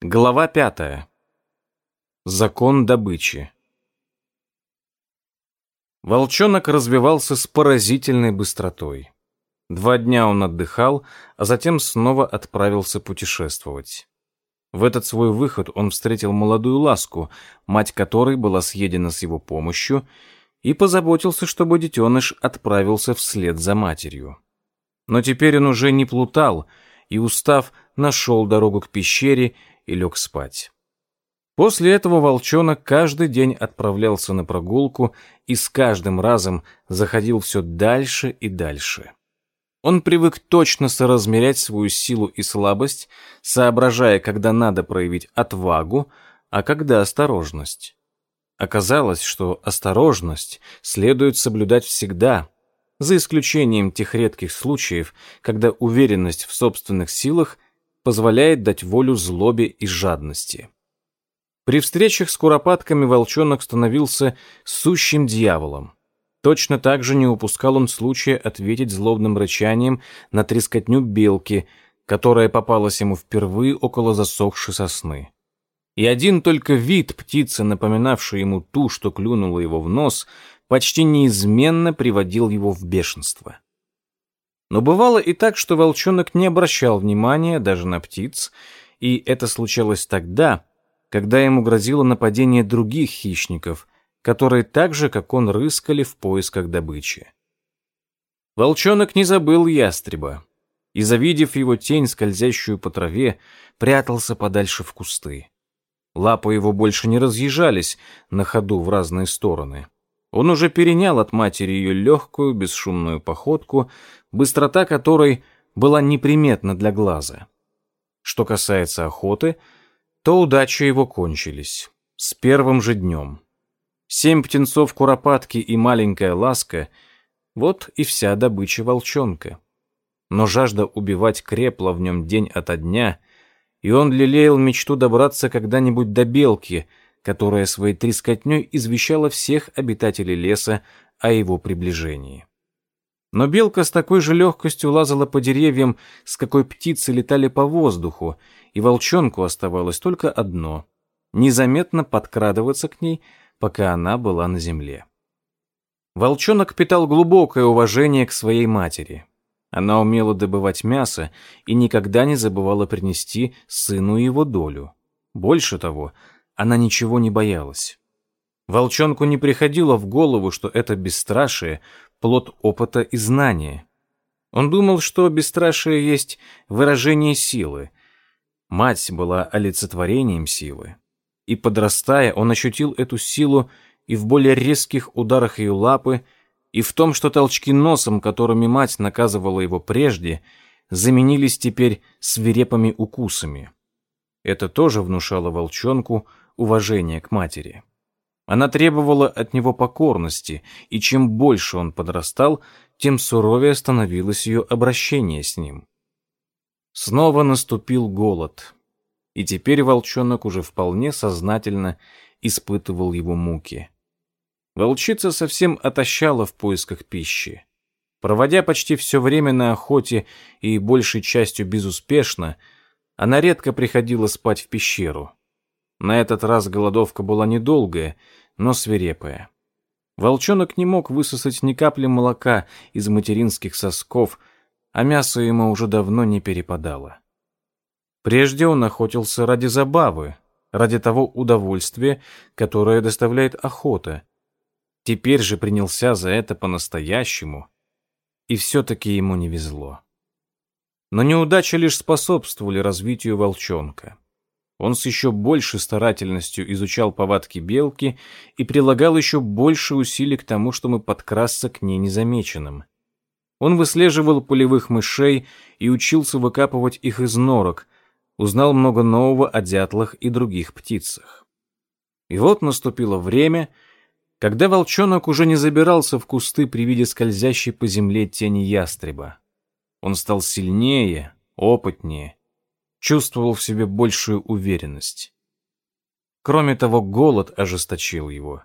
Глава пятая. Закон добычи. Волчонок развивался с поразительной быстротой. Два дня он отдыхал, а затем снова отправился путешествовать. В этот свой выход он встретил молодую ласку, мать которой была съедена с его помощью, и позаботился, чтобы детеныш отправился вслед за матерью. Но теперь он уже не плутал, и, устав, нашел дорогу к пещере и лег спать. После этого волчонок каждый день отправлялся на прогулку и с каждым разом заходил все дальше и дальше. Он привык точно соразмерять свою силу и слабость, соображая, когда надо проявить отвагу, а когда осторожность. Оказалось, что осторожность следует соблюдать всегда, за исключением тех редких случаев, когда уверенность в собственных силах позволяет дать волю злобе и жадности. При встречах с куропатками волчонок становился сущим дьяволом. Точно так же не упускал он случая ответить злобным рычанием на трескотню белки, которая попалась ему впервые около засохшей сосны. И один только вид птицы, напоминавшей ему ту, что клюнула его в нос, почти неизменно приводил его в бешенство. Но бывало и так, что волчонок не обращал внимания даже на птиц, и это случалось тогда, когда ему грозило нападение других хищников, которые так же, как он, рыскали в поисках добычи. Волчонок не забыл ястреба, и, завидев его тень, скользящую по траве, прятался подальше в кусты. Лапы его больше не разъезжались на ходу в разные стороны. Он уже перенял от матери ее легкую, бесшумную походку, быстрота которой была неприметна для глаза. Что касается охоты, то удачи его кончились. С первым же днем. Семь птенцов куропатки и маленькая ласка — вот и вся добыча волчонка. Но жажда убивать крепла в нем день ото дня, и он лелеял мечту добраться когда-нибудь до белки — которая своей трескотней извещала всех обитателей леса о его приближении. Но белка с такой же легкостью лазала по деревьям, с какой птицы летали по воздуху, и волчонку оставалось только одно — незаметно подкрадываться к ней, пока она была на земле. Волчонок питал глубокое уважение к своей матери. Она умела добывать мясо и никогда не забывала принести сыну его долю. Больше того, она ничего не боялась. Волчонку не приходило в голову, что это бесстрашие — плод опыта и знания. Он думал, что бесстрашие есть выражение силы. Мать была олицетворением силы. И, подрастая, он ощутил эту силу и в более резких ударах ее лапы, и в том, что толчки носом, которыми мать наказывала его прежде, заменились теперь свирепыми укусами. Это тоже внушало волчонку уважение к матери. Она требовала от него покорности, и чем больше он подрастал, тем суровее становилось ее обращение с ним. Снова наступил голод, и теперь волчонок уже вполне сознательно испытывал его муки. Волчица совсем отощала в поисках пищи. Проводя почти все время на охоте и большей частью безуспешно, она редко приходила спать в пещеру. На этот раз голодовка была недолгая, но свирепая. Волчонок не мог высосать ни капли молока из материнских сосков, а мясо ему уже давно не перепадало. Прежде он охотился ради забавы, ради того удовольствия, которое доставляет охота. Теперь же принялся за это по-настоящему, и все-таки ему не везло. Но неудачи лишь способствовали развитию волчонка. Он с еще большей старательностью изучал повадки белки и прилагал еще больше усилий к тому, чтобы подкрасться к ней незамеченным. Он выслеживал полевых мышей и учился выкапывать их из норок, узнал много нового о дятлах и других птицах. И вот наступило время, когда волчонок уже не забирался в кусты при виде скользящей по земле тени ястреба. Он стал сильнее, опытнее, чувствовал в себе большую уверенность. Кроме того, голод ожесточил его.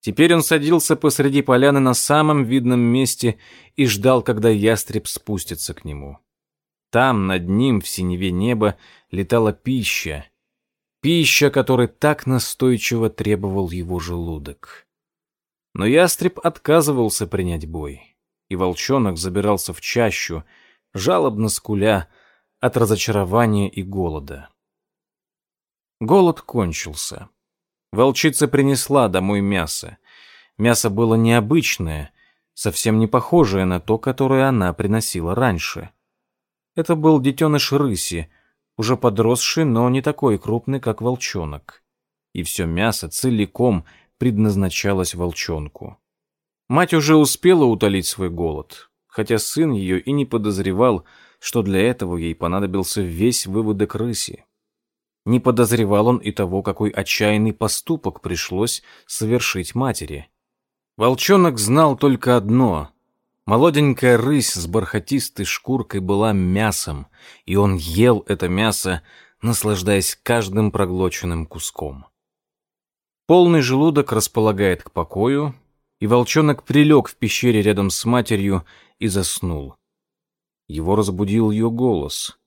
Теперь он садился посреди поляны на самом видном месте и ждал, когда ястреб спустится к нему. Там, над ним, в синеве неба, летала пища, Пища, которой так настойчиво требовал его желудок. Но ястреб отказывался принять бой, и волчонок забирался в чащу, жалобно скуля от разочарования и голода. Голод кончился. Волчица принесла домой мясо. Мясо было необычное, совсем не похожее на то, которое она приносила раньше. Это был детеныш рыси, уже подросший, но не такой крупный, как волчонок. И все мясо целиком предназначалось волчонку. Мать уже успела утолить свой голод, хотя сын ее и не подозревал, что для этого ей понадобился весь выводок рыси. Не подозревал он и того, какой отчаянный поступок пришлось совершить матери. Волчонок знал только одно Молоденькая рысь с бархатистой шкуркой была мясом, и он ел это мясо, наслаждаясь каждым проглоченным куском. Полный желудок располагает к покою, и волчонок прилег в пещере рядом с матерью и заснул. Его разбудил ее голос.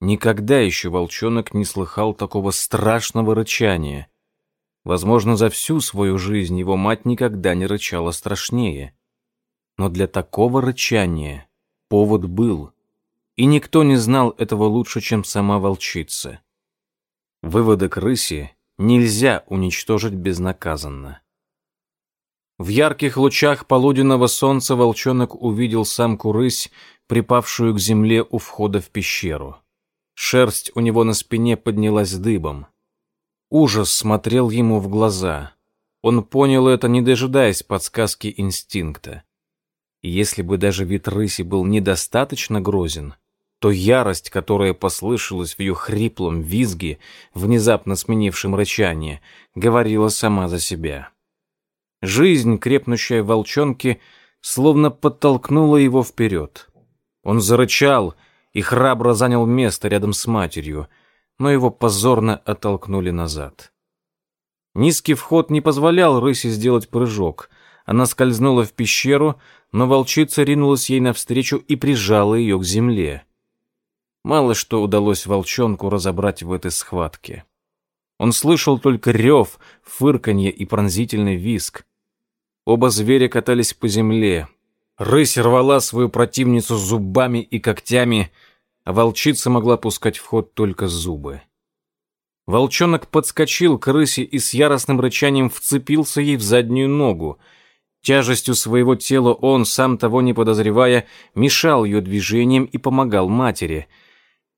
Никогда еще волчонок не слыхал такого страшного рычания. Возможно, за всю свою жизнь его мать никогда не рычала страшнее. Но для такого рычания повод был, и никто не знал этого лучше, чем сама волчица. Выводок рыси нельзя уничтожить безнаказанно. В ярких лучах полуденного солнца волчонок увидел самку рысь, припавшую к земле у входа в пещеру. Шерсть у него на спине поднялась дыбом. Ужас смотрел ему в глаза. Он понял это, не дожидаясь подсказки инстинкта. Если бы даже вид рыси был недостаточно грозен, то ярость, которая послышалась в ее хриплом визге, внезапно сменившем рычание, говорила сама за себя. Жизнь, крепнущая в волчонке, словно подтолкнула его вперед. Он зарычал и храбро занял место рядом с матерью, но его позорно оттолкнули назад. Низкий вход не позволял рысе сделать прыжок. Она скользнула в пещеру, но волчица ринулась ей навстречу и прижала ее к земле. Мало что удалось волчонку разобрать в этой схватке. Он слышал только рев, фырканье и пронзительный виск. Оба зверя катались по земле. Рысь рвала свою противницу зубами и когтями, а волчица могла пускать в ход только зубы. Волчонок подскочил к рысе и с яростным рычанием вцепился ей в заднюю ногу — Тяжестью своего тела он, сам того не подозревая, мешал ее движениям и помогал матери.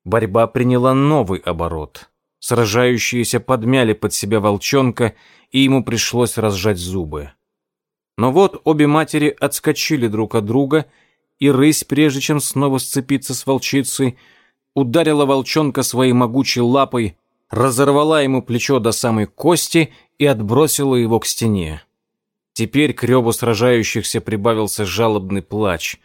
Борьба приняла новый оборот. Сражающиеся подмяли под себя волчонка, и ему пришлось разжать зубы. Но вот обе матери отскочили друг от друга, и рысь, прежде чем снова сцепиться с волчицей, ударила волчонка своей могучей лапой, разорвала ему плечо до самой кости и отбросила его к стене. Теперь к реву сражающихся прибавился жалобный плач.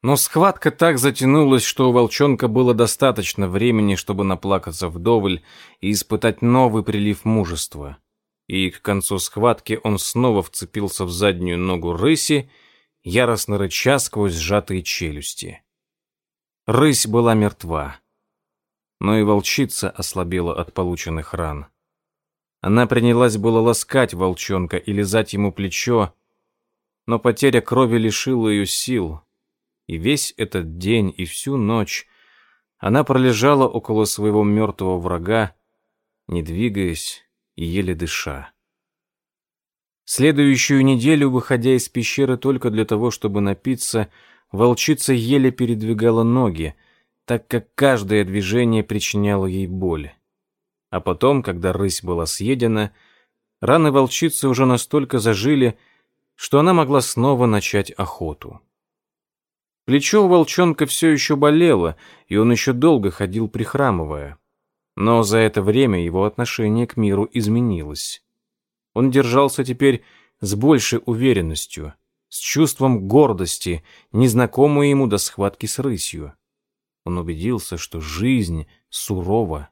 Но схватка так затянулась, что у волчонка было достаточно времени, чтобы наплакаться вдоволь и испытать новый прилив мужества. И к концу схватки он снова вцепился в заднюю ногу рыси, яростно рыча сквозь сжатые челюсти. Рысь была мертва, но и волчица ослабела от полученных ран. Она принялась было ласкать волчонка и лизать ему плечо, но потеря крови лишила ее сил, и весь этот день и всю ночь она пролежала около своего мертвого врага, не двигаясь еле дыша. Следующую неделю, выходя из пещеры только для того, чтобы напиться, волчица еле передвигала ноги, так как каждое движение причиняло ей боль. А потом, когда рысь была съедена, раны волчицы уже настолько зажили, что она могла снова начать охоту. Плечо у волчонка все еще болело, и он еще долго ходил прихрамывая. Но за это время его отношение к миру изменилось. Он держался теперь с большей уверенностью, с чувством гордости, незнакомой ему до схватки с рысью. Он убедился, что жизнь сурова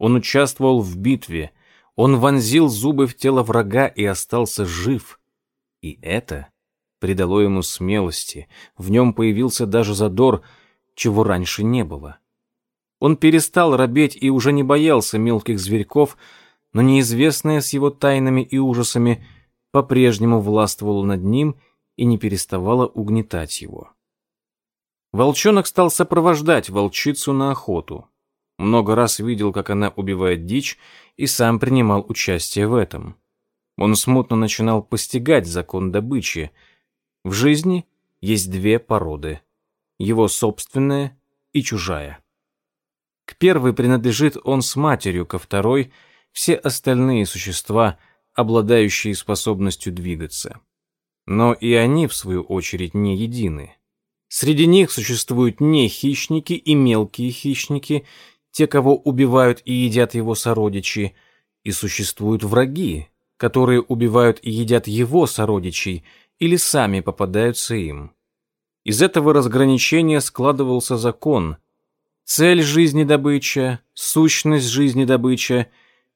он участвовал в битве, он вонзил зубы в тело врага и остался жив. И это придало ему смелости, в нем появился даже задор, чего раньше не было. Он перестал робеть и уже не боялся мелких зверьков, но неизвестное с его тайнами и ужасами по-прежнему властвовало над ним и не переставало угнетать его. Волчонок стал сопровождать волчицу на охоту. Много раз видел, как она убивает дичь, и сам принимал участие в этом. Он смутно начинал постигать закон добычи. В жизни есть две породы — его собственная и чужая. К первой принадлежит он с матерью, ко второй — все остальные существа, обладающие способностью двигаться. Но и они, в свою очередь, не едины. Среди них существуют не хищники и мелкие хищники, те, кого убивают и едят его сородичи, и существуют враги, которые убивают и едят его сородичей или сами попадаются им. Из этого разграничения складывался закон. Цель жизни добыча, сущность жизни добыча,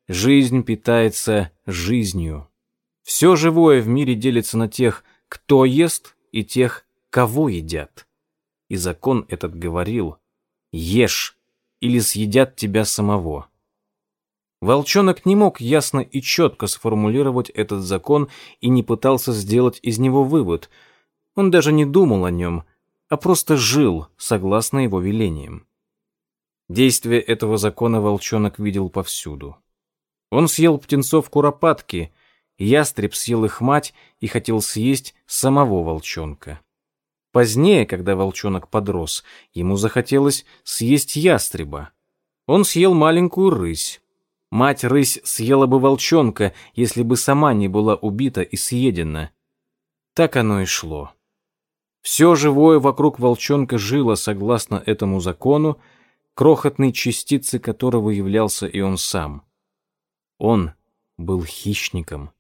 жизнь питается жизнью. Все живое в мире делится на тех, кто ест, и тех, кого едят. И закон этот говорил «Ешь, или съедят тебя самого». Волчонок не мог ясно и четко сформулировать этот закон и не пытался сделать из него вывод. Он даже не думал о нем, а просто жил, согласно его велениям. Действие этого закона волчонок видел повсюду. Он съел птенцов куропатки, ястреб съел их мать и хотел съесть самого волчонка. Позднее, когда волчонок подрос, ему захотелось съесть ястреба. Он съел маленькую рысь. Мать-рысь съела бы волчонка, если бы сама не была убита и съедена. Так оно и шло. Все живое вокруг волчонка жило согласно этому закону, крохотной частицей которого являлся и он сам. Он был хищником.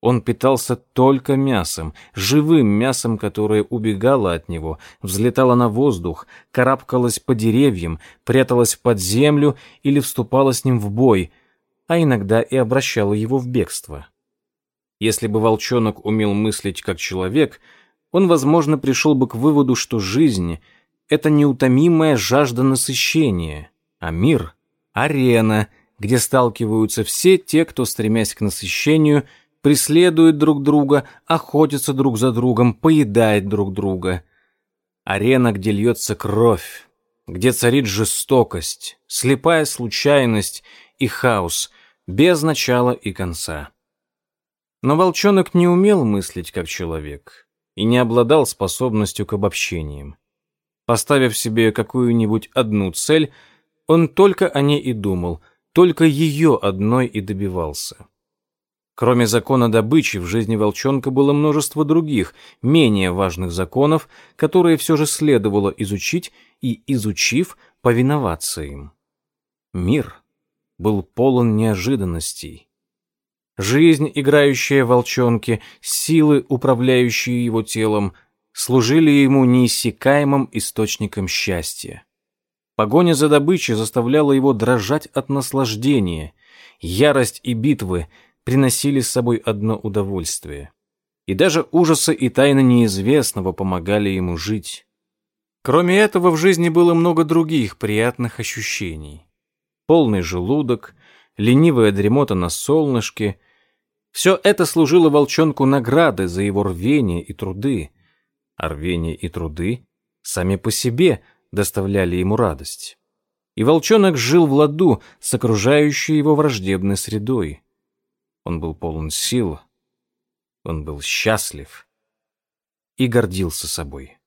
Он питался только мясом, живым мясом, которое убегало от него, взлетало на воздух, карабкалось по деревьям, пряталось под землю или вступало с ним в бой, а иногда и обращало его в бегство. Если бы волчонок умел мыслить как человек, он, возможно, пришел бы к выводу, что жизнь — это неутомимая жажда насыщения, а мир — арена, где сталкиваются все те, кто, стремясь к насыщению — преследуют друг друга, охотятся друг за другом, поедают друг друга. Арена, где льется кровь, где царит жестокость, слепая случайность и хаос, без начала и конца. Но волчонок не умел мыслить как человек и не обладал способностью к обобщениям. Поставив себе какую-нибудь одну цель, он только о ней и думал, только ее одной и добивался. Кроме закона добычи, в жизни волчонка было множество других, менее важных законов, которые все же следовало изучить и, изучив, повиноваться им. Мир был полон неожиданностей. Жизнь, играющая волчонке, силы, управляющие его телом, служили ему неиссякаемым источником счастья. Погоня за добычей заставляла его дрожать от наслаждения. Ярость и битвы приносили с собой одно удовольствие. И даже ужасы и тайны неизвестного помогали ему жить. Кроме этого, в жизни было много других приятных ощущений. Полный желудок, ленивая дремота на солнышке. Все это служило волчонку наградой за его рвение и труды. А рвение и труды сами по себе доставляли ему радость. И волчонок жил в ладу с окружающей его враждебной средой. Он был полон сил, он был счастлив и гордился собой.